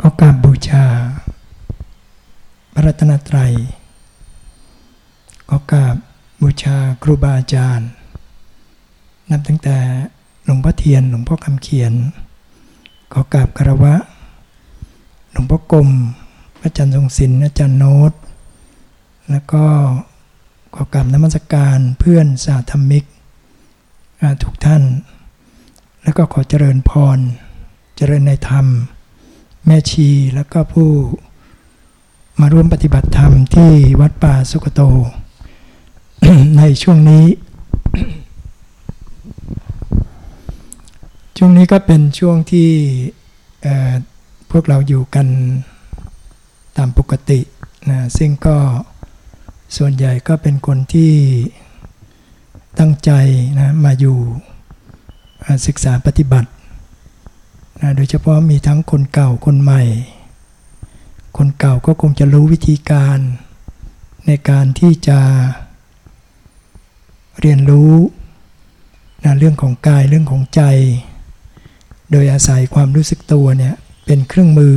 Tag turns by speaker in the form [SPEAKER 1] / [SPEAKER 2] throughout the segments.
[SPEAKER 1] ก็กราบบูชา พระรัตนตรัยก็กราบบูชาครูบาอาจารย์ นับตั้งแต่หลวงพ่อเทียนหลวงพ่อคำเขียนก็กราบคารวะ หลวงพ่อกรมอาจารย์ทรงศิลป์อาจารย์โน้ต แล้วก็ขอกราบนมัสการเพื่อนสาธมิกทุกท่าน แล้วก็ขอเจริญพร เจริญในธรรม แม่ชีแล้วก็ผู้มาร่วมปฏิบัติธรรมที่วัดป่าสุกโต ในช่วงนี้ ช่วงนี้ก็เป็นช่วงที่พวกเราอยู่กันตามปกตินะซึ่งก็ส่วนใหญ่ก็เป็นคนที่ตั้งใจนะมาอยู่ศึกษาปฏิบัติ นะโดยเฉพาะมีทั้งคนเก่าคนใหม่ คนเก่าก็คงจะรู้วิธีการ ในการที่จะเรียนรู้นะเรื่องของกายเรื่องของใจ โดยอาศัยความรู้สึกตัวเนี่ยเป็นเครื่องมือ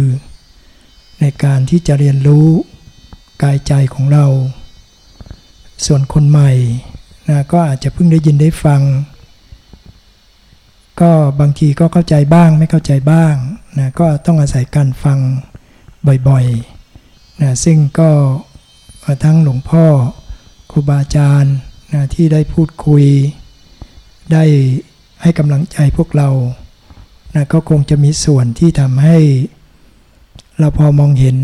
[SPEAKER 1] ในการที่จะเรียนรู้กายใจของเรา ส่วนคนใหม่นะก็อาจจะเพิ่งได้ยินได้ฟัง ก็บางทีก็เข้าใจบ้างไม่เข้าใจบ้างนะก็ต้องอาศัยการฟังบ่อยๆนะซึ่งก็ทั้งหลวงพ่อครูบาอาจารย์นะที่ได้พูดคุย ได้ให้กำลังใจพวกเรานะก็คงจะมีส่วนที่ทำให้ เราพอมองเห็น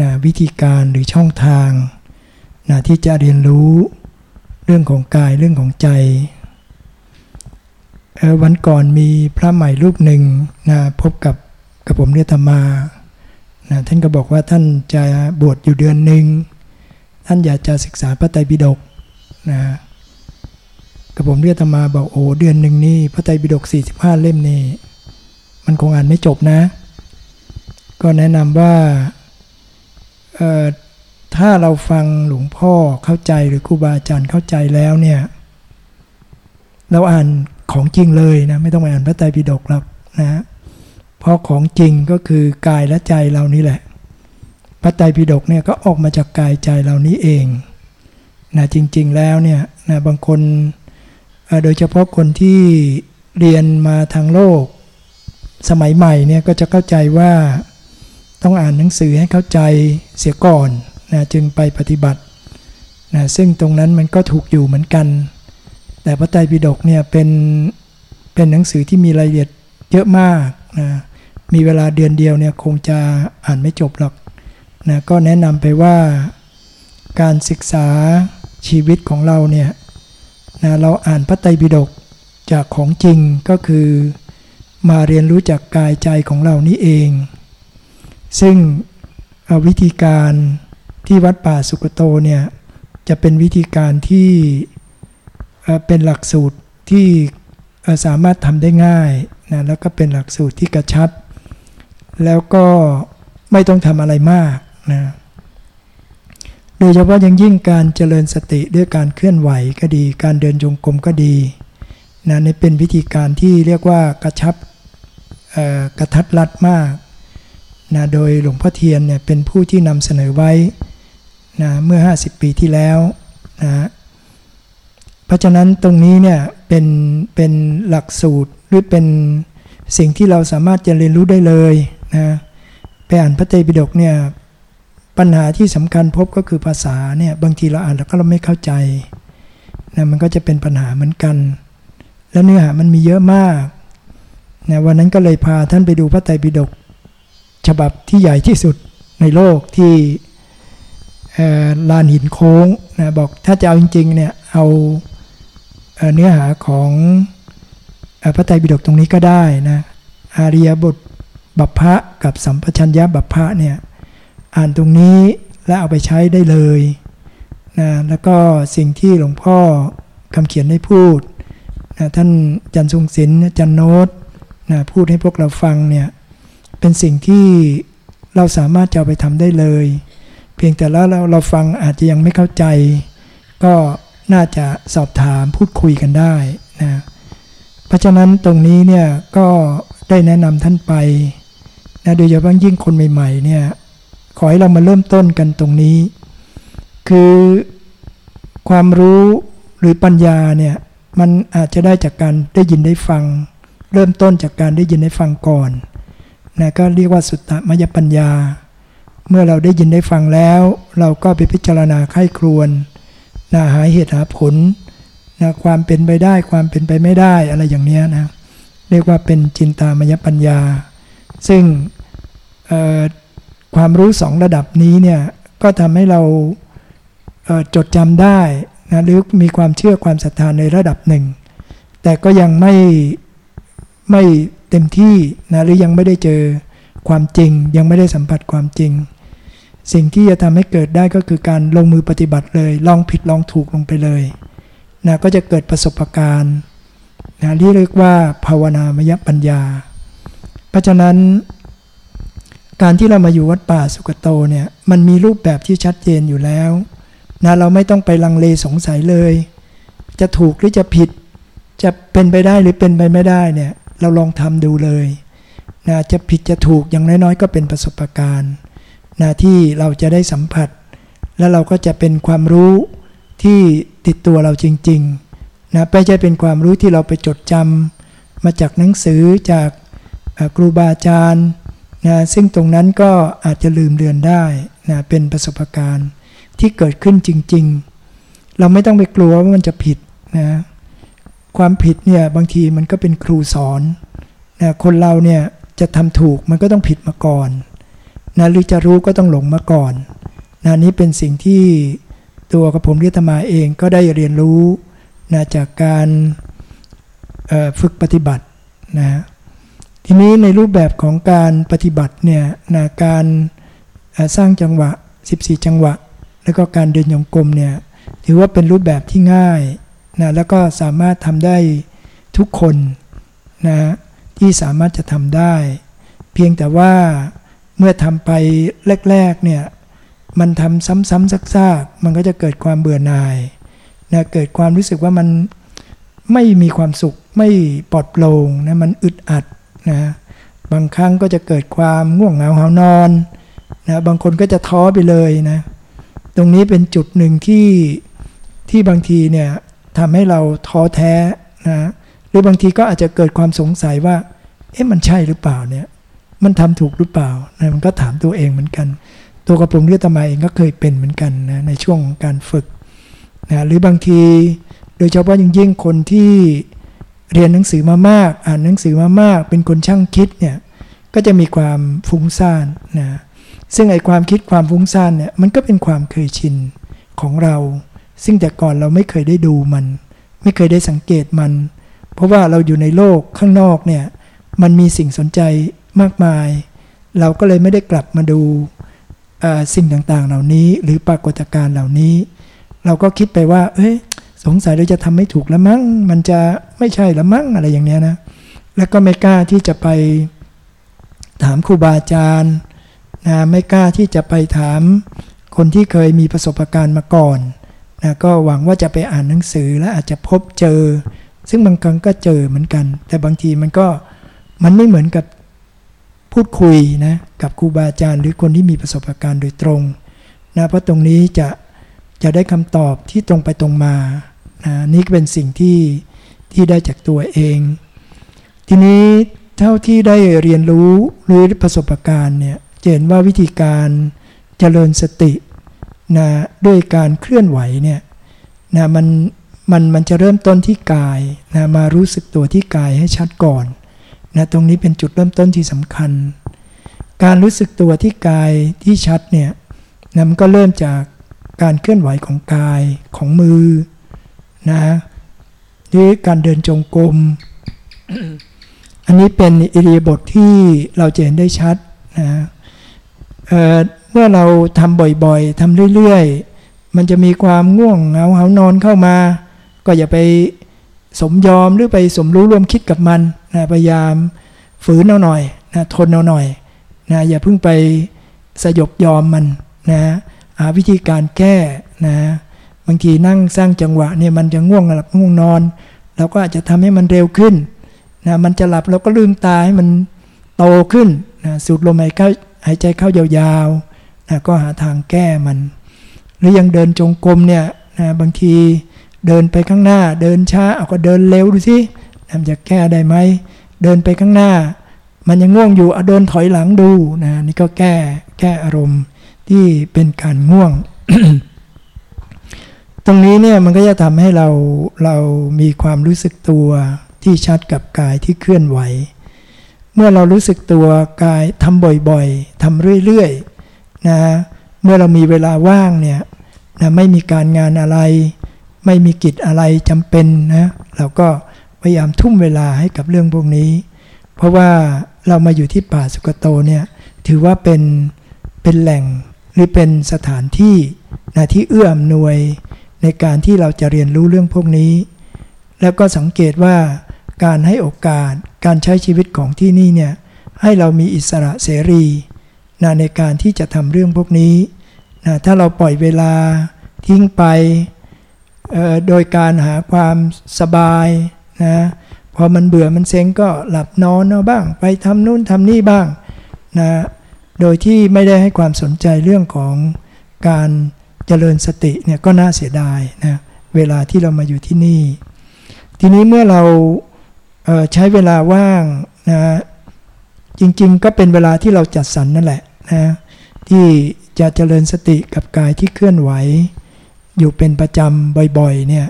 [SPEAKER 1] นะวิธีการหรือช่องทางนะที่จะเรียนรู้เรื่องของกายเรื่องของใจ วันก่อนมีพระใหม่รูปหนึ่งนะพบกับกับผมเรียธรรมานะท่านก็บอกว่าท่านจะบวชอยู่เดือนหนึ่งท่านอยากจะศึกษาพระไตรปิฎกนะกับผมเรียธรรมาบอกโอ้เดือนหนึ่งนี่พระไตรปิฎก45 เล่มนี่มันคงอ่านไม่จบนะ ก็แนะนำว่าถ้าเราฟังหลวงพ่อเข้าใจหรือครูบาอาจารย์เข้าใจแล้วเนี่ยเราอ่าน ของจริงเลยนะไม่ต้องไปอ่านพระไตรปิฎกหรอกนะ เพราะของจริงก็คือกายและใจเรานี่แหละ พระไตรปิฎกเนี่ยก็ออกมาจากกายใจเรานี้เองนะจริง ๆแล้วเนี่ยนะบางคนโดยเฉพาะคนที่เรียนมาทางโลก สมัยใหม่เนี่ยก็จะเข้าใจว่าต้องอ่านหนังสือให้เข้าใจเสียก่อนนะจึงไปปฏิบัตินะซึ่งตรงนั้นมันก็ถูกอยู่เหมือนกัน แต่พระไตรปิฎกเนี่ยเป็นเป็นหนังสือที่มีรายละเอียดเยอะมากนะมีเวลาเดือนเดียวเนี่ยคงจะอ่านไม่จบหรอกนะก็แนะนำไปว่าการศึกษาชีวิตของเราเนี่ยนะเราอ่านพระไตรปิฎกจากของจริงก็คือมาเรียนรู้จากกายใจของเรานี่เอง ซึ่งวิธีการที่วัดป่าสุกโตเนี่ยจะเป็นวิธีการที่ เป็นหลักสูตรที่สามารถทำได้ง่ายนะแล้วก็เป็นหลักสูตรที่กระชับ แล้วก็ไม่ต้องทำอะไรมากนะโดยเฉพาะยังยิ่งการเจริญสติด้วยการเคลื่อนไหวก็ดี การเดินจงกรมก็ดีนะนี่เป็นวิธีการที่เรียกว่ากระชับกระทัดรัดมากนะโดยหลวงพ่อเทียนเนี่ยเป็นผู้ที่นำเสนอไว้นะเมื่อ 50 ปีที่แล้วนะ เพราะฉะนั้นตรงนี้เนี่ยเป็นเป็นหลักสูตรหรือเป็นสิ่งที่เราสามารถจะเรียนรู้ได้เลยนะไปอ่านพระไตรปิฎกเนี่ยปัญหาที่สำคัญพบก็คือภาษาเนี่ยบางทีเราอ่านแล้วก็เราไม่เข้าใจนะมันก็จะเป็นปัญหาเหมือนกัน แล้วเนื้อหามันมีเยอะมากนะวันนั้นก็เลยพาท่านไปดูพระไตรปิฎกฉบับที่ใหญ่ที่สุดในโลกที่ลานหินโค้งนะบอกถ้าจะเอาจริงๆเนี่ยเอา เนื้อหาของพระไตรปิฎกตรงนี้ก็ได้นะอาริยบทบัพพะกับสัมปชัญญะบัพพะเนี่ยอ่านตรงนี้และเอาไปใช้ได้เลยนะแล้วก็สิ่งที่หลวงพ่อคำเขียนได้พูดนะท่านจันทรงศิลป์จันโนตนะพูดให้พวกเราฟังเนี่ยเป็นสิ่งที่เราสามารถจะไปทำได้เลย เพียงแต่แล้วเราเราฟังอาจจะยังไม่เข้าใจ ก็ น่าจะสอบถามพูดคุยกันได้นะเพราะฉะนั้นตรงนี้เนี่ยก็ได้แนะนำท่านไปนะโดยเฉพาะยิ่งคนใหม่ๆเนี่ยขอให้เรามาเริ่มต้นกันตรงนี้ คือความรู้หรือปัญญาเนี่ยมันอาจจะได้จากการได้ยินได้ฟัง เริ่มต้นจากการได้ยินได้ฟังก่อนนะก็เรียกว่าสุตตมยปัญญา เมื่อเราได้ยินได้ฟังแล้ว เราก็ไปพิจารณาไข้ครวน นะหาเหตุหาผลนะความเป็นไปได้ความเป็นไปไม่ได้อะไรอย่างนี้นะเรียกว่าเป็นจินตามยปัญญา ซึ่งความรู้สองระดับนี้เนี่ยก็ทำให้เราจดจำได้นะหรือมีความเชื่อความศรัทธาในระดับหนึ่ง แต่ก็ยังไม่ไม่เต็มที่นะหรือยังไม่ได้เจอความจริง ยังไม่ได้สัมผัสความจริง สิ่งที่จะทำให้เกิดได้ก็คือการลงมือปฏิบัติเลย ลองผิดลองถูกลงไปเลยนะก็จะเกิดประสบการณ์นะที่เรียกว่าภาวนามยปัญญา เพราะฉะนั้น การที่เรามาอยู่วัดป่าสุกโตเนี่ยมันมีรูปแบบที่ชัดเจนอยู่แล้วนะเราไม่ต้องไปลังเลสงสัยเลย จะถูกหรือจะผิด จะเป็นไปได้หรือเป็นไปไม่ได้เนี่ยเราลองทำดูเลยนะจะผิดจะถูกอย่างน้อยๆ ก็เป็นประสบการณ์ นะที่เราจะได้สัมผัส แล้วเราก็จะเป็นความรู้ที่ติดตัวเราจริงๆนะไม่ใช่เป็นความรู้ที่เราไปจดจำมาจากหนังสือจากครูบาอาจารย์นะซึ่งตรงนั้นก็อาจจะลืมเลือนได้นะเป็นประสบการณ์ที่เกิดขึ้นจริง ๆ เราไม่ต้องไปกลัวว่ามันจะผิดนะความผิดเนี่ยบางทีมันก็เป็นครูสอนนะคนเราเนี่ยจะทำถูกมันก็ต้องผิดมาก่อน นะหรือจะรู้ก็ต้องหลงมาก่อนนะนี้เป็นสิ่งที่ตัวกับผมเรียตมาเองก็ได้เรียนรู้นะจากการฝึกปฏิบัตินะทีนี้ในรูปแบบของการปฏิบัติเนี่ยนะการสร้างจังหวะ 14 จังหวะ แล้วก็การเดินโยงกลมเนี่ยถือว่าเป็นรูปแบบที่ง่ายนะแล้วก็สามารถทำได้ทุกคนนะที่สามารถจะทำได้ เพียงแต่ว่า เมื่อทำไปแรกๆเนี่ยมันทำซ้ำๆซักๆมันก็จะเกิดความเบื่อหน่ายนะเกิดความรู้สึกว่ามันไม่มีความสุขไม่ปลอดโปร่งนะมันอึดอัดนะบางครั้งก็จะเกิดความง่วงเหงาหานอนนะบางคนก็จะท้อไปเลยนะตรงนี้เป็นจุดหนึ่งที่ที่บางทีเนี่ยทำให้เราท้อแท้นะหรือบางทีก็อาจจะเกิดความสงสัยว่าเอ๊ะมันใช่หรือเปล่าเนี่ย มันทำถูกหรือเปล่านะมันก็ถามตัวเองเหมือนกัน ตัวกระผมเรียตมาเองก็เคยเป็นเหมือนกันนะในช่วงของการฝึกนะหรือบางทีโดยเฉพาะยิ่งยิ่งคนที่เรียนหนังสือมามาก อ่านหนังสือมามาก เป็นคนช่างคิดเนี่ยก็จะมีความฟุ้งซ่านนะซึ่งไอความคิดความฟุ้งซ่านเนี่ยมันก็เป็นความเคยชินของเรา ซึ่งแต่ก่อนเราไม่เคยได้ดูมัน ไม่เคยได้สังเกตมัน เพราะว่าเราอยู่ในโลกข้างนอกเนี่ยมันมีสิ่งสนใจ มากมาย เราก็เลยไม่ได้กลับมาดูสิ่งต่างๆ เหล่านี้ หรือปรากฏการณ์เหล่านี้ เราก็คิดไปว่า เอ้ยสงสัยเราจะทำไม่ถูกแล้วมั้ง มันจะไม่ใช่แล้วมั้งอะไรอย่างเนี้ยนะ แล้วก็ไม่กล้าที่จะไปถามครูบาอาจารย์นะไม่กล้าที่จะไปถามคนที่เคยมีประสบการณ์มาก่อนนะก็หวังว่าจะไปอ่านหนังสือและอาจจะพบเจอ ซึ่งบางครั้งก็เจอเหมือนกัน แต่บางทีมันก็มันไม่เหมือนกับ พูดคุยนะกับครูบาอาจารย์หรือคนที่มีประสบการณ์โดยตรงนะเพราะตรงนี้จะจะได้คำตอบที่ตรงไปตรงมานะนี่เป็นสิ่งที่ที่ได้จากตัวเอง ทีนี้เท่าที่ได้เรียนรู้หรือประสบการณ์เนี่ยเห็นว่าวิธีการเจริญสตินะด้วยการเคลื่อนไหวเนี่ยนะมันมันมันจะเริ่มต้นที่กายนะมารู้สึกตัวที่กายให้ชัดก่อน นะตรงนี้เป็นจุดเริ่มต้นที่สำคัญ การรู้สึกตัวที่กายที่ชัดเนี่ยนะมันก็เริ่มจากการเคลื่อนไหวของกายของมือนะหรือการเดินจงกรม อันนี้เป็นอิริยาบถทที่เราจะเห็นได้ชัดนะเเมื่อเราทำบ่อยๆทำเรื่อยๆ มันจะมีความง่วงเหงาเหานอนเข้ามา ก็อย่าไปสมยอมหรือไปสมรู้ร่วมคิดกับมัน นะพยายามฝืนเอาหน่อยนะทนเอาหน่อยนะอย่าเพิ่งไปสยบยอมมันนะหาวิธีการแก้นะบางทีนั่งสร้างจังหวะเนี่ยมันจะง่วงหลับง่วงนอนเราก็อาจจะทำให้มันเร็วขึ้นนะมันจะหลับเราก็ลืมตาให้มันโตขึ้นนะสูดลมหายเข้าหายใจเข้ายาวๆนะก็หาทางแก้มัน หรือยังเดินจงกรมเนี่ยนะบางทีเดินไปข้างหน้าเดินช้าเอาก็เดินเร็วดูสิ นะจะแก้ได้ไหมเดินไปข้างหน้า มันยังง่วงอยู่เอาเดินถอยหลังดูนะนี่ก็แก้แก้อารมณ์ที่เป็นการง่วง ตรงนี้เนี่ยมันก็จะทำให้เราเรามีความรู้สึกตัวที่ชัดกับกายที่เคลื่อนไหว เมื่อเรารู้สึกตัวกายทำบ่อยๆทำเรื่อยๆนะเมื่อเรามีเวลาว่างเนี่ยนะไม่มีการงานอะไร ไม่มีกิจอะไรจำเป็นนะเราก็ พยายามทุ่มเวลาให้กับเรื่องพวกนี้ เพราะว่าเรามาอยู่ที่ป่าสุกโตเนี่ยถือว่าเป็นเป็นแหล่งหรือเป็นสถานที่นะที่เอื้ออำนวยในการที่เราจะเรียนรู้เรื่องพวกนี้ แล้วก็สังเกตว่าการให้โอกาสการใช้ชีวิตของที่นี่เนี่ยให้เรามีอิสระเสรีนะในการที่จะทำเรื่องพวกนี้นะถ้าเราปล่อยเวลาทิ้งไปโดยการหาความสบาย นะพอมันเบื่อมันเซ็งก็หลับนอนเอาบ้าง ไปทำนู่นทำนี่บ้างนะโดยที่ไม่ได้ให้ความสนใจเรื่องของการเจริญสติเนี่ยก็น่าเสียดายนะเวลาที่เรามาอยู่ที่นี่ ทีนี้เมื่อเราใช้เวลาว่างนะจริงๆ ก็เป็นเวลาที่เราจัดสรรนั่นแหละนะที่จะเจริญสติกับกายที่เคลื่อนไหว อยู่เป็นประจำบ่อยๆเนี่ย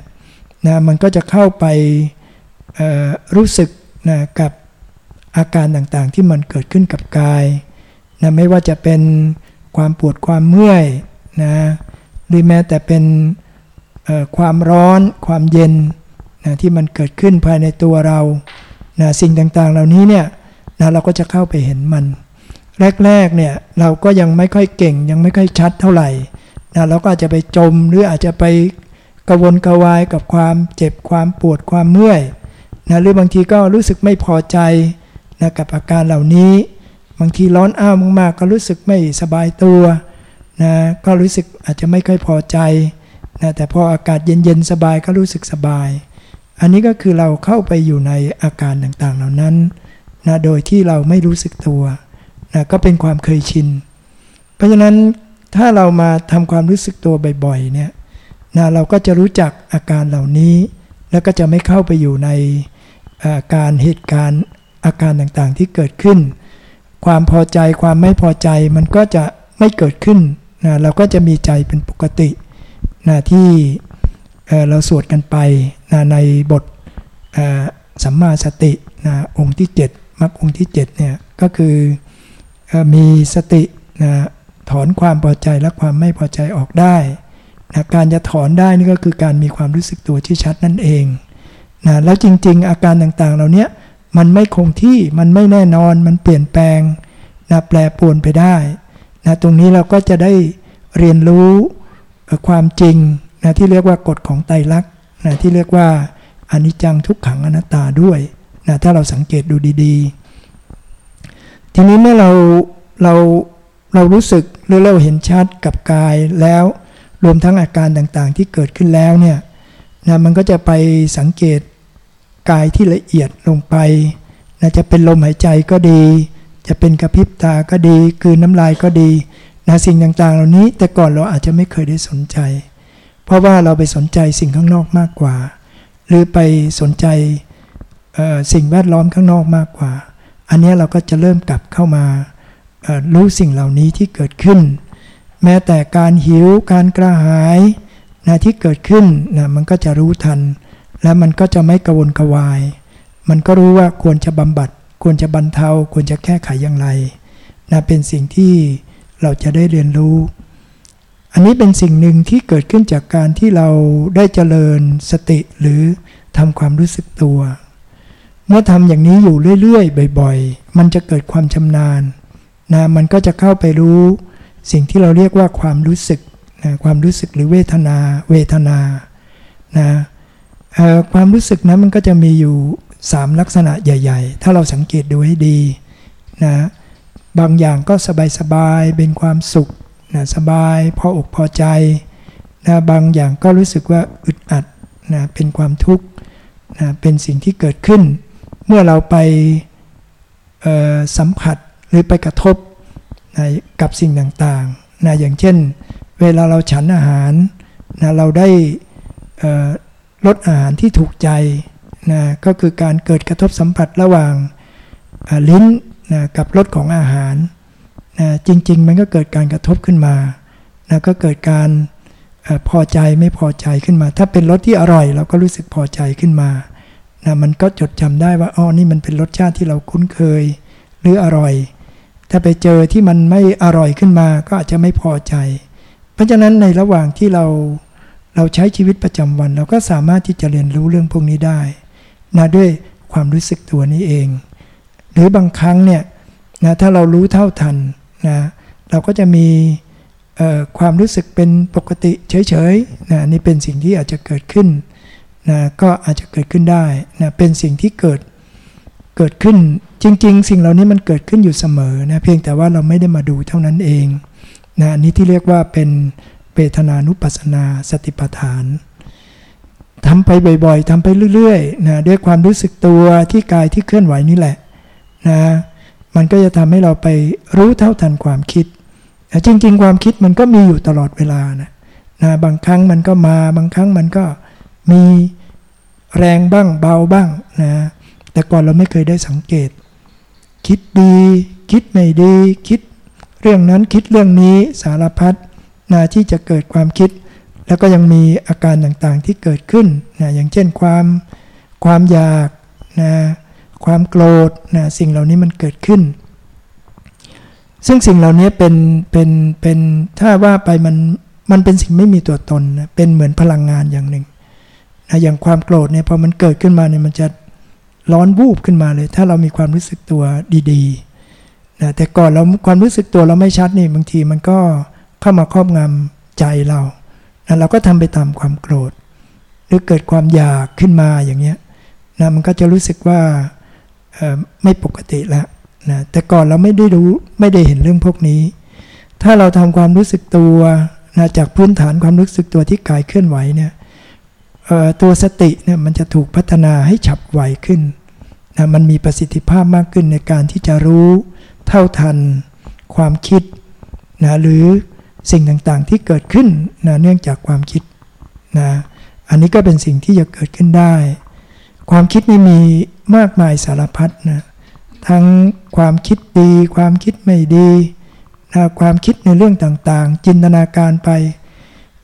[SPEAKER 1] นะมันก็จะเข้าไป รู้สึกนะกับอาการต่างๆที่มันเกิดขึ้นกับกายนะไม่ว่าจะเป็นความปวดความเมื่อยนะหรือแม้แต่เป็นความร้อนความเย็นนะที่มันเกิดขึ้นภายในตัวเรานะสิ่งต่างๆ เหล่านี้เนี่ยนะเราก็จะเข้าไปเห็นมัน แรกๆเนี่ยเราก็ยังไม่ค่อยเก่ง ยังไม่ค่อยชัดเท่าไหร่นะเราก็อาจจะไปจมหรืออาจจะไปกระวนกระวายกับความเจ็บความปวดความเมื่อย นะหรือบางทีก็รู้สึกไม่พอใจนะกับอาการเหล่านี้ บางทีร้อนอ้าวมากๆ ก็รู้สึกไม่สบายตัวนะก็รู้สึกอาจจะไม่ค่อยพอใจนะแต่พออากาศเย็นๆสบายก็รู้สึกสบาย อันนี้ก็คือเราเข้าไปอยู่ในอาการต่างๆเหล่านั้นนะโดยที่เราไม่รู้สึกตัวนะก็เป็นความเคยชิน เพราะฉะนั้นถ้าเรามาทำความรู้สึกตัวบ่อยๆเนี่ยนะเราก็จะรู้จักอาการเหล่านี้ แล้วก็จะไม่เข้าไปอยู่ใน การเหตุการณ์อาการต่างๆที่เกิดขึ้น ความพอใจความไม่พอใจมันก็จะไม่เกิดขึ้นนะเราก็จะมีใจเป็นปกตินะที่เราสวดกันไปนะในบทสัมมาสตินะองค์ที่ 7มรรคองค์ที่7เนี่ยก็คือมีสตินะถอนความพอใจและความไม่พอใจออกได้นะการจะถอนได้นี่ก็คือการมีความรู้สึกตัวที่ชัดนั่นเอง นะแล้วจริง ๆ อาการต่างๆ เหล่านี้มันไม่คงที่มันไม่แน่นอนมันเปลี่ยนแปลงนะแปรปรวนไปได้นะตรงนี้เราก็จะได้เรียนรู้ความจริงนะที่เรียกว่ากฎของไตรลักษณ์นะที่เรียกว่าอนิจจังทุกขังอนัตตาด้วยนะถ้าเราสังเกตดูดีๆ ทีนี้เมื่อเราเราเรารู้สึกหรือเราเห็นชัดกับกายแล้ว รวมทั้งอาการต่างๆที่เกิดขึ้นแล้วเนี่ย นะมันก็จะไปสังเกตกายที่ละเอียดลงไปนะจะเป็นลมหายใจก็ดี จะเป็นกระพริบตาก็ดี คือน้ำลายก็ดีนะสิ่งต่างๆ เหล่านี้แต่ก่อนเราอาจจะไม่เคยได้สนใจ เพราะว่าเราไปสนใจสิ่งข้างนอกมากกว่า หรือไปสนใจสิ่งแวดล้อมข้างนอกมากกว่า อันนี้เราก็จะเริ่มกลับเข้ามารู้สิ่งเหล่านี้ที่เกิดขึ้น แม้แต่การหิวการกระหาย นะที่เกิดขึ้นนะมันก็จะรู้ทัน และมันก็จะไม่กระวนกระวาย มันก็รู้ว่าควรจะบำบัด ควรจะบรรเทา ควรจะแก้ไขอย่างไรนะเป็นสิ่งที่เราจะได้เรียนรู้ อันนี้เป็นสิ่งหนึ่งที่เกิดขึ้นจากการที่เราได้เจริญสติหรือทำความรู้สึกตัว เมื่อทำอย่างนี้อยู่เรื่อยๆ บ่อยๆ มันจะเกิดความชำนาญนะมันก็จะเข้าไปรู้สิ่งที่เราเรียกว่าความรู้สึก นะความรู้สึกหรือเวทนา เวทนานะความรู้สึกนั้นมันก็จะมีอยู่ 3 ลักษณะใหญ่ ๆ ถ้าเราสังเกตดูให้ดีนะบางอย่างก็สบายๆเป็นความสุขนะสบายพออกพอใจนะบางอย่างก็รู้สึกว่าอึดอัดนะเป็นความทุกข์นะเป็นสิ่งที่เกิดขึ้น เมื่อเราไปสัมผัสหรือไปกระทบนะกับสิ่งต่างๆนะอย่างเช่น เวลาเราฉันอาหารนะเราได้ลดอาหารที่ถูกใจนะก็คือการเกิดกระทบสัมผัสระหว่างลิ้นนะกับรสของอาหารนะจริง ๆ มันก็เกิดการกระทบขึ้นมานะก็เกิดการพอใจไม่พอใจขึ้นมา ถ้าเป็นรสที่อร่อยเราก็รู้สึกพอใจขึ้นมานะมันก็จดจำได้ว่าอ๋อนี่มันเป็นรสชาติที่เราคุ้นเคย หรืออร่อย ถ้าไปเจอที่มันไม่อร่อยขึ้นมาก็อาจจะไม่พอใจ ราะฉะนั้นในระหว่างที่เราเราใช้ชีวิตประจำวัน เราก็สามารถที่จะเรียนรู้เรื่องพวกนี้ได้นะด้วยความรู้สึกตัวนี้เอง หรือบางครั้งเนี่ยนะถ้าเรารู้เท่าทันนะเราก็จะมีความรู้สึกเป็นปกติเฉยๆนะนี่เป็นสิ่งที่อาจจะเกิดขึ้นนะก็อาจจะเกิดขึ้นได้นะเป็นสิ่งที่เกิดเกิดขึ้นจริง ๆ สิ่งเหล่านี้มันเกิดขึ้นอยู่เสมอนะเพียงแต่ว่าเราไม่ได้มาดูเท่านั้นเอง นะนี่ที่เรียกว่าเป็นเปทนานุปัสนาสติปัฏฐานทำไปบ่อยๆทำไปเรื่อยๆนะด้วยความรู้สึกตัวที่กายที่เคลื่อนไหวนี่แหละนะมันก็จะทำให้เราไปรู้เท่าทันความคิดแต่จริง ๆ ความคิดมันก็มีอยู่ตลอดเวลานะนะบางครั้งมันก็มาบางครั้งมันก็มีแรงบ้างเบาบ้างนะแต่ก่อนเราไม่เคยได้สังเกต คิดดี คิดไม่ดี คิด เรื่องนั้นคิดเรื่องนี้สารพัดนะที่จะเกิดความคิด แล้วก็ยังมีอาการต่างๆที่เกิดขึ้นนะอย่างเช่นความความอยากนะความโกรธนะสิ่งเหล่านี้มันเกิดขึ้น ซึ่งสิ่งเหล่านี้เป็นเป็นเป็นถ้าว่าไปมันมันเป็นสิ่งไม่มีตัวตนนะเป็นเหมือนพลังงานอย่างหนึ่งนะอย่างความโกรธเนี่ยพอมันเกิดขึ้นมาเนี่ยมันจะร้อนวูบขึ้นมาเลย ถ้าเรามีความรู้สึกตัวดีๆ นะแต่ก่อนเราความรู้สึกตัวเราไม่ชัดนี่บางทีมันก็เข้ามาครอบงำใจเรานะเราก็ทำไปตามความโกรธ หรือเกิดความอยากขึ้นมาอย่างเงี้ยนะมันก็จะรู้สึกว่าไม่ปกติแล้วนะแต่ก่อนเราไม่ได้รู้ไม่ได้เห็นเรื่องพวกนี้ ถ้าเราทำความรู้สึกตัวนะจากพื้นฐานความรู้สึกตัวที่กายเคลื่อนไหวเนี่ยตัวสติเนี่ยมันจะถูกพัฒนาให้ฉับไวขึ้นนะมันมีประสิทธิภาพมากขึ้นในการที่จะรู้ เท่าทันความคิดนะหรือสิ่งต่างๆที่เกิดขึ้นนะเนื่องจากความคิดนะอันนี้ก็เป็นสิ่งที่จะเกิดขึ้นได้ ความคิดนี่มีมากมายสารพัดนะทั้งความคิดดี ความคิดไม่ดีนะความคิดในเรื่องต่างๆ จินตนาการไป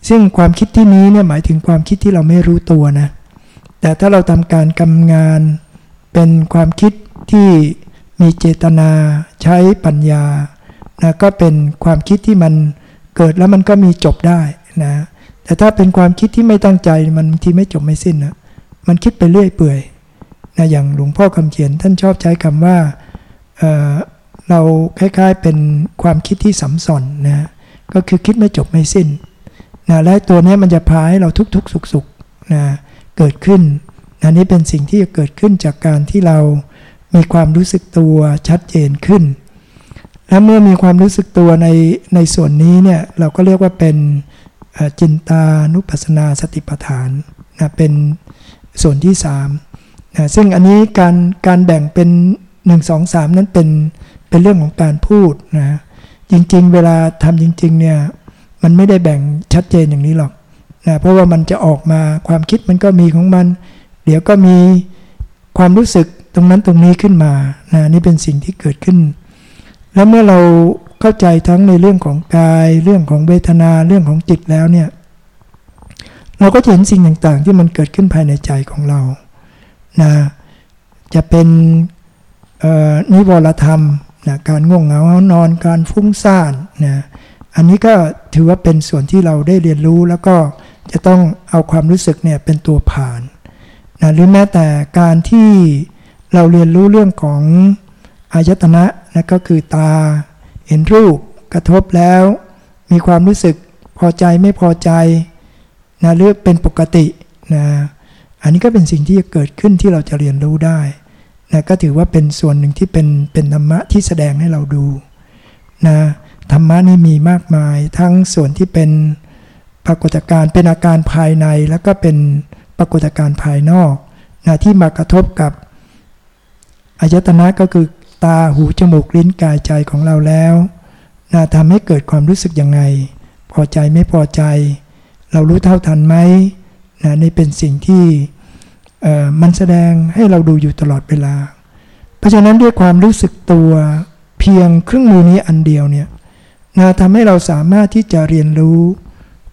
[SPEAKER 1] ซึ่งความคิดที่นี้เนี่ยหมายถึงความคิดที่เราไม่รู้ตัวนะแต่ถ้าเราทำการกำงานเป็นความคิดที่ มีเจตนาใช้ปัญญานะก็เป็นความคิดที่มันเกิดแล้วมันก็มีจบได้นะแต่ถ้าเป็นความคิดที่ไม่ตั้งใจมันบางทีไม่จบไม่สิ้นนะมันคิดไปเรื่อยเปื่อยนะอย่างหลวงพ่อคำเขียนท่านชอบใช้คำว่าเเราคล้ายๆเป็นความคิดที่สัมสอนนะก็คือคิดไม่จบไม่สิ้นนะและตัวนี้มันจะพาให้เราทุกๆสุขๆนะเกิดขึ้นนะนี่เป็นสิ่งที่จะเกิดขึ้นจากการที่เรา มีความรู้สึกตัวชัดเจนขึ้น และเมื่อมีความรู้สึกตัวในในส่วนนี้เนี่ยเราก็เรียกว่าเป็นจินตานุปัสนาสติปัฏฐานนะเป็นส่วนที่3นะซึ่งอันนี้การการแบ่งเป็น 1 2 3 นั้นเป็นเป็นเรื่องของการพูดนะจริงๆ เวลาทำจริงๆเนี่ยมันไม่ได้แบ่งชัดเจนอย่างนี้หรอกนะเพราะว่ามันจะออกมาความคิดมันก็มีของมัน เดี๋ยวก็มีความรู้สึก ตรงนั้นตรงนี้ขึ้นมานะนี่เป็นสิ่งที่เกิดขึ้น แล้วเมื่อเราเข้าใจทั้งในเรื่องของกาย เรื่องของเวทนาเรื่องของจิตแล้วเนี่ย เราก็จะเห็นสิ่งต่างๆ ที่มันเกิดขึ้นภายในใจของเรานะจะเป็นนิวรธรรมนะการง่วงเหงานอนการฟุ้งซ่านนะอันนี้ก็ถือว่าเป็นส่วนที่เราได้เรียนรู้แล้วก็จะต้องเอาความรู้สึกเนี่ยเป็นตัวผ่านนะหรือแม้แต่การที่ เราเรียนรู้เรื่องของอายตนะนะก็คือตา เห็นรูปกระทบแล้ว มีความรู้สึกพอใจไม่พอใจนะหรือเป็นปกตินะอันนี้ก็เป็นสิ่งที่จะเกิดขึ้นที่เราจะเรียนรู้ได้นะก็ถือว่าเป็นส่วนหนึ่งที่เป็นเป็นธรรมะที่แสดงให้เราดูนะธรรมะนี่มีมากมาย ทั้งส่วนที่เป็นปรากฏการณ์เป็นอาการภายในแล้วก็เป็นปรากฏการณ์ภายนอกนะที่มากระทบกับ อายตนะก็คือตาหูจมูกลิ้นกายใจของเราแล้วนะทำให้เกิดความรู้สึกยังไง พอใจไม่พอใจ เรารู้เท่าทันไหมนะนี่เป็นสิ่งที่มันแสดงให้เราดูอยู่ตลอดเวลา เพราะฉะนั้นด้วยความรู้สึกตัวเพียงเครื่องมือนี้อันเดียวเนี่ยนะทำให้เราสามารถที่จะเรียนรู้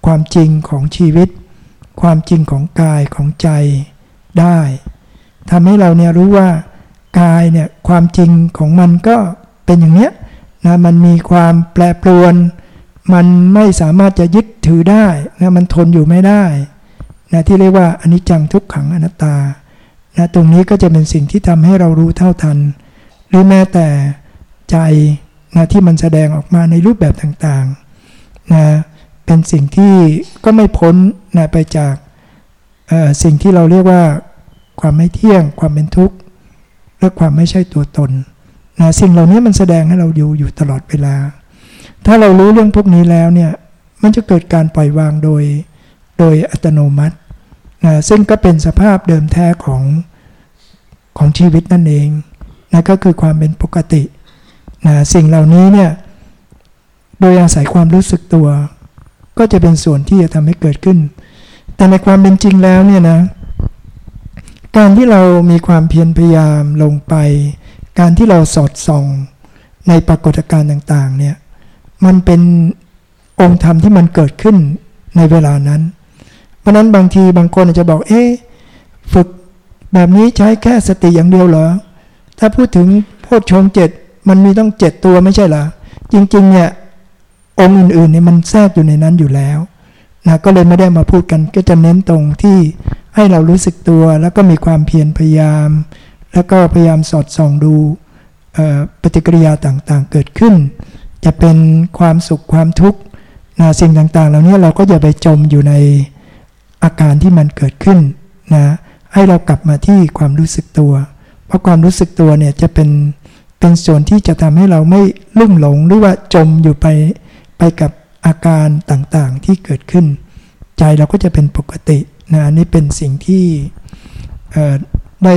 [SPEAKER 1] ความจริงของชีวิต ความจริงของกายของใจได้ทำให้เราเนี่ยรู้ว่า กายเนี่ยความจริงของมันก็เป็นอย่างเนี้ยนะมันมีความแปรปรวน มันไม่สามารถจะยึดถือได้นะมันทนอยู่ไม่ได้นะที่เรียกว่าอนิจจังทุกขังอนัตตานะตรงนี้ก็จะเป็นสิ่งที่ทำให้เรารู้เท่าทัน หรือแม้แต่ใจนะที่มันแสดงออกมาในรูปแบบต่างๆนะเป็นสิ่งที่ก็ไม่พ้นนะไปจากสิ่งที่เราเรียกว่าความไม่เที่ยงความเป็นทุกข์ และความไม่ใช่ตัวตนนะสิ่งเหล่านี้มันแสดงให้เราอยู่อยู่ตลอดเวลา ถ้าเรารู้เรื่องพวกนี้แล้วเนี่ยมันจะเกิดการปล่อยวางโดยโดยอัตโนมัตินะซึ่งก็เป็นสภาพเดิมแท้ของของชีวิตนั่นเองนะก็คือความเป็นปกตินะสิ่งเหล่านี้เนี่ยโดยอาศัยความรู้สึกตัว ก็จะเป็นส่วนที่จะทำให้เกิดขึ้น แต่ในความเป็นจริงแล้วเนี่ยนะ การที่เรามีความเพียรพยายามลงไป การที่เราสอดส่องในปรากฏการณ์ต่าง ๆ เนี่ย มันเป็นองค์ธรรมที่มันเกิดขึ้นในเวลานั้น เพราะนั้นบางทีบางคนอาจจะบอก เอ๊ฝึกแบบนี้ใช้แค่สติอย่างเดียวเหรอ ถ้าพูดถึงโพชฌงเจ็ดมันมีต้องเจ็ดตัวไม่ใช่เหรอ จริง ๆ เนี่ย องค์อื่นๆเนี่ยมันแทรกอยู่ในนั้นอยู่แล้วนะก็เลยไม่ได้มาพูดกันก็จะเน้นตรงที่ ให้เรารู้สึกตัวแล้วก็มีความเพียรพยายาม แล้วก็พยายามสอดส่องดูปฏิกิริยาต่างๆ เกิดขึ้น จะเป็นความสุขความทุกข์นะสิ่งต่างๆ เหล่านี้เราก็อย่าไปจมอยู่ในอาการที่มันเกิดขึ้นนะให้เรากลับมาที่ความรู้สึกตัว เพราะความรู้สึกตัวเนี่ยจะเป็นเป็นส่วนที่จะทำให้เราไม่ลุ่มหลงหรือว่าจมอยู่ไปไปกับอาการต่างๆที่เกิดขึ้น ใจเราก็จะเป็นปกติ นะนี่เป็นสิ่งที่ได้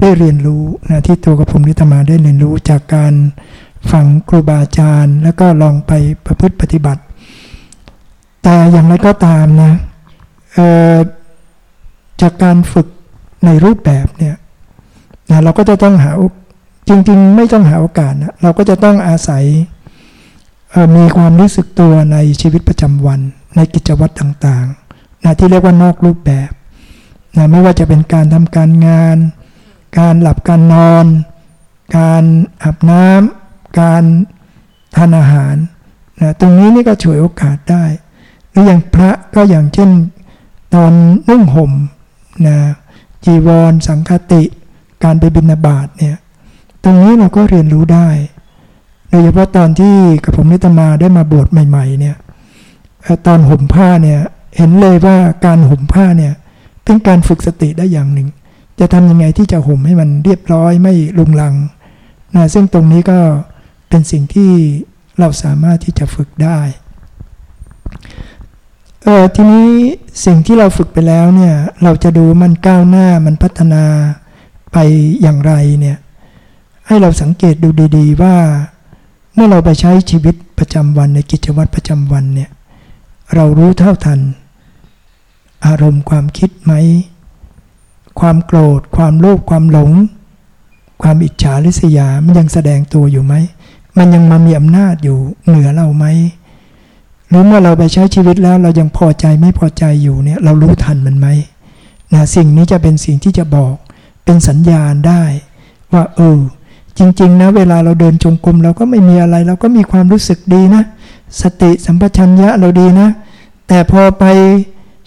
[SPEAKER 1] ได้เรียนรู้นะที่ตัวกับผมนิตมาได้เรียนรู้จากการฟังครูบาอาจารย์ แล้วก็ลองไปประพฤติปฏิบัติ แต่อย่างไรก็ตามนะจากการฝึกในรูปแบบเนี่ยนะเราก็จะต้องหาจริง ๆ ไม่ต้องหาโอกาสนะเราก็จะต้องอาศัยมีความรู้สึกตัวในชีวิตประจำวัน ในกิจวัตรต่างๆ นะที่เรียกว่านอกรูปแบบนะไม่ว่าจะเป็นการทำการงาน การหลับการนอน การอาบน้ำการทานอาหารนะตรงนี้นี่ก็ช่วยโอกาสได้ หรืออย่างพระก็อย่างเช่นตอนนุ่งห่มนะจีวร สังคติ การไปบิณฑบาตเนี่ยตรงนี้เราก็เรียนรู้ได้ โดยเฉพาะตอนที่กับผมนิตมาได้มาบวชใหม่ ๆ เนี่ยตอนห่มผ้าเนี่ย เห็นเลยว่าการห่มผ้าเนี่ยเป็นการฝึกสติได้อย่างหนึ่ง จะทำยังไงที่จะห่มให้มันเรียบร้อยไม่ลุงลังนะซึ่งตรงนี้ก็เป็นสิ่งที่เราสามารถที่จะฝึกได้เออทีนี้สิ่งที่เราฝึกไปแล้วเนี่ยเราจะดูมันก้าวหน้ามันพัฒนาไปอย่างไรเนี่ยให้เราสังเกตดูดีๆ ว่า เมื่อเราไปใช้ชีวิตประจำวันในกิจวัตรประจำวันเนี่ยเรารู้เท่าทัน อารมณ์ความคิดไหม ความโกรธ ความโลภความหลง ความอิจฉาริษยา มันยังแสดงตัวอยู่ไหม มันยังมามีอำนาจอยู่เหนือเราไหมหรือเมื่อเราไปใช้ชีวิตแล้วเรายังพอใจไม่พอใจอยู่เนี่ยเรารู้ทันมันไหมนะสิ่งนี้จะเป็นสิ่งที่จะบอกเป็นสัญญาณได้ ว่าเออจริงๆนะเวลาเราเดินจงกรมเราก็ไม่มีอะไร เราก็มีความรู้สึกดีนะ สติสัมปชัญญะเราดีนะ แต่พอไป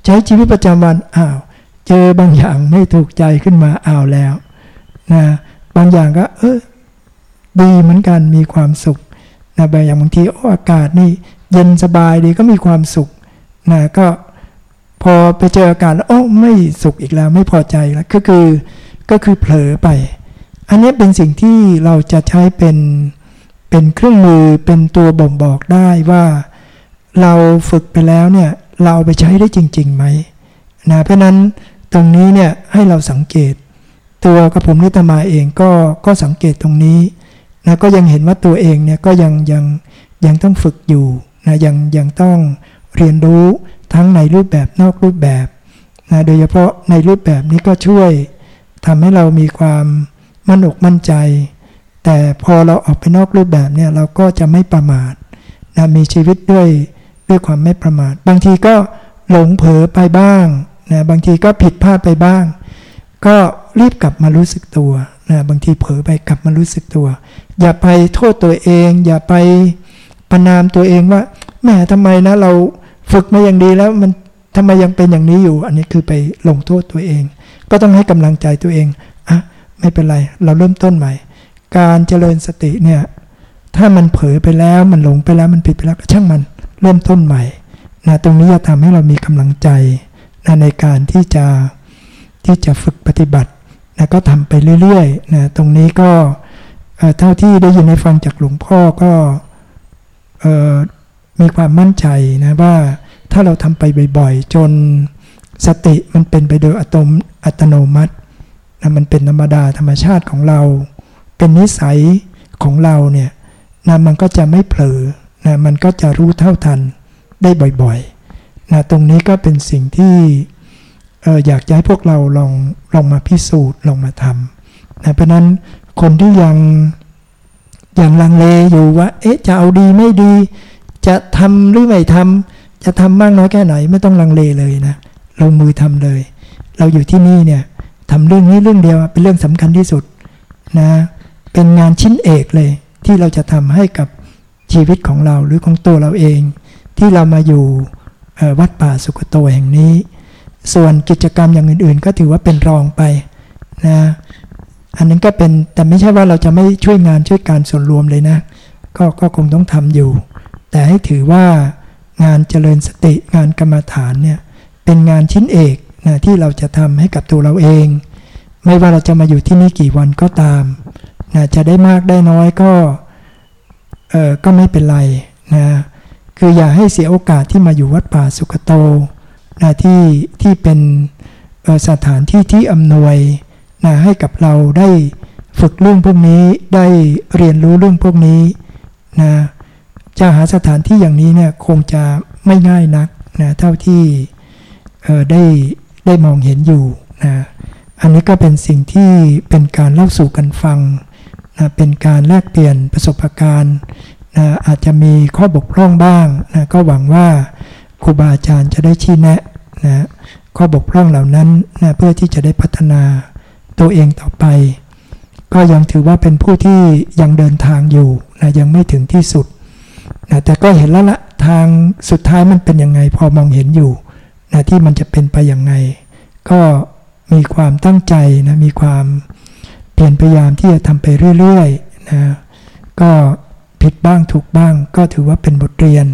[SPEAKER 1] ใช้ชีวิตประจำวันอ้าว เจอบางอย่างไม่ถูกใจขึ้นมาอ้าวแล้วนะบางอย่างก็ เออดีเหมือนกันมีความสุขนะบางอย่างบางทีโอ้อากาศนี่ เย็นสบายดีก็มีความสุขนะก็พอไปเจออากาศแล้วโอ้ไม่สุขอีกแล้วไม่พอใจแล้วก็คือก็คือเผลอไป อันนี้เป็นสิ่งที่เราจะใช้เป็นเป็นเครื่องมือเป็นตัวบ่งบอกได้ว่า เราฝึกไปแล้วเนี่ย เราไปใช้ได้จริงๆไหมนะเพราะนั้นตรงนี้เนี่ยให้เราสังเกต ตัวกระผมนิตมาเองก็ก็สังเกตตรงนี้นะก็ยังเห็นว่าตัวเองเนี่ยก็ยังยังยังต้องฝึกอยู่นะยังยังต้องเรียนรู้ทั้งในรูปแบบนอกรูปแบบนะโดยเฉพาะในรูปแบบนี้ก็ช่วยทำให้เรามีความมั่นอกมั่นใจ แต่พอเราออกไปนอกรูปแบบเนี่ยเราก็จะไม่ประมาทนะมีชีวิตด้วย ด้วยความไม่ประมาท บางทีก็หลงเผลอไปบ้างนะบางทีก็ผิดพลาดไปบ้าง ก็รีบกลับมารู้สึกตัวนะบางทีเผลอไปกลับมารู้สึกตัว อย่าไปโทษตัวเอง อย่าไปประนามตัวเองว่าแหมทำไมนะเราฝึกมาอย่างดีแล้วมันทำไมยังเป็นอย่างนี้อยู่ อันนี้คือไปลงโทษตัวเอง ก็ต้องให้กำลังใจตัวเองอะไม่เป็นไร เราเริ่มต้นใหม่ การเจริญสติเนี่ยถ้ามันเผลอไปแล้วมันหลงไปแล้วมันผิดไปแล้วก็ช่างมัน เริ่มต้นใหม่นะตรงนี้จะทำให้เรามีกำลังใจนะในการที่จะที่จะฝึกปฏิบัตินะก็ทำไปเรื่อยๆนะตรงนี้ก็เท่าที่ได้ยินได้ฟังจากหลวงพ่อก็มีความมั่นใจนะว่าถ้าเราทำไปบ่อยๆ จนสติมันเป็นไปโดยอัตมอัตโนมัตินะมันเป็นธรรมดาธรรมชาติของเรา เป็นนิสัยของเราเนี่ยนะมันก็จะไม่เผลอ นะมันก็จะรู้เท่าทันได้บ่อยๆนะตรงนี้ก็เป็นสิ่งที่อออยากจะให้พวกเราลองลองมาพิสูจน์ลองมาทำนะเพราะนั้นคนที่ยังยังลังเลอยู่ว่า เอ๊ะจะเอาดีไม่ดี จะทำหรือไม่ทำจะทำมากน้อยแค่ไหนไม่ต้องลังเลเลยนะลงมือทำเลย เราอยู่ที่นี่เนี่ยทำเรื่องนี้เรื่องเดียวเป็นเรื่องสำคัญที่สุดนะเป็นงานชิ้นเอกเลยที่เราจะทำให้กับ ชีวิตของเราหรือของตัวเราเอง ที่เรามาอยู่วัดป่าสุกโตแห่งนี้ ส่วนกิจกรรมอย่างอื่น ๆ ก็ถือว่าเป็นรองไปนะอันนั้นก็เป็นแต่ไม่ใช่ว่าเราจะไม่ช่วยงานช่วยการส่วนรวมเลยนะก็ก็คงต้องทำอยู่ แต่ให้ถือว่างานเจริญสติงานกรรมฐานเนี่ยเป็นงานชิ้นเอกนะที่เราจะทำให้กับตัวเราเอง ไม่ว่าเราจะมาอยู่ที่นี่กี่วันก็ตามนะจะได้มากได้น้อยก็ เออก็ไม่เป็นไรนะคืออย่าให้เสียโอกาสที่มาอยู่วัดป่าสุกโตนะที่ที่เป็นสถานที่ที่อำนวยนะให้กับเราได้ฝึกเรื่องพวกนี้ได้เรียนรู้เรื่องพวกนี้นะจะหาสถานที่อย่างนี้เนี่ยคงจะไม่ง่ายนักนะเท่าที่ได้ได้มองเห็นอยู่นะอันนี้ก็เป็นสิ่งที่เป็นการเล่าสู่กันฟัง นะเป็นการแลกเปลี่ยนประสบการณ์นะอาจจะมีข้อบกพร่องบ้างนะก็หวังว่าครูบาอาจารย์จะได้ชี้แนะนะข้อบกพร่องเหล่านั้นนะเพื่อที่จะได้พัฒนาตัวเองต่อไป ก็ยังถือว่าเป็นผู้ที่ยังเดินทางอยู่นะยังไม่ถึงที่สุดนะแต่ก็เห็นแล้วละทางสุดท้ายมันเป็นยังไงพอมองเห็นอยู่นะที่มันจะเป็นไปย่างไง ก็มีความตั้งใจนะมีความ เปลี่ยนพยายามที่จะทำไปเรื่อยๆนะก็ผิดบ้างถูกบ้างก็ถือว่าเป็นบทเรียน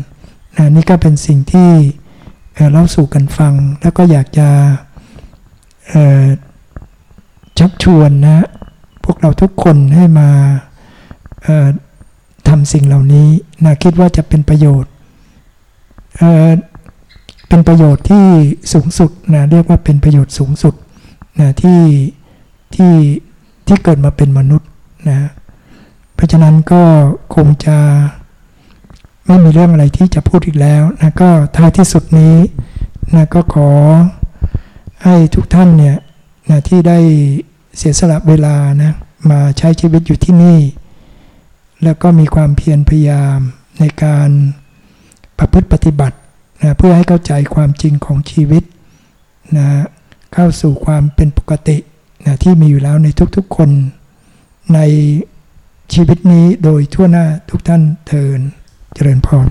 [SPEAKER 1] นะนี่ก็เป็นสิ่งที่เล่าสู่กันฟัง แล้วก็อยากจะชักชวนนะพวกเราทุกคนให้มาทำสิ่งเหล่านี้นะคิดว่าจะเป็นประโยชน์เเป็นประโยชน์ที่สูงสุดนะเรียกว่าเป็นประโยชน์สูงสุดนะที่ที่ ที่เกิดมาเป็นมนุษย์นะ เพราะฉะนั้นก็คงจะไม่มีเรื่องอะไรที่จะพูดอีกแล้วนะก็ท้ายที่สุดนี้นะก็ขอให้ทุกท่านเนี่ยนะที่ได้เสียสละเวลานะมาใช้ชีวิตอยู่ที่นี่ แล้วก็มีความเพียรพยายามในการประพฤติปฏิบัตินะเพื่อให้เข้าใจความจริงของชีวิตนะเข้าสู่ความเป็นปกติ นะที่มีอยู่แล้วในทุกๆคนในชีวิตนี้โดยทั่วหน้าทุกท่านเทินเจริญพร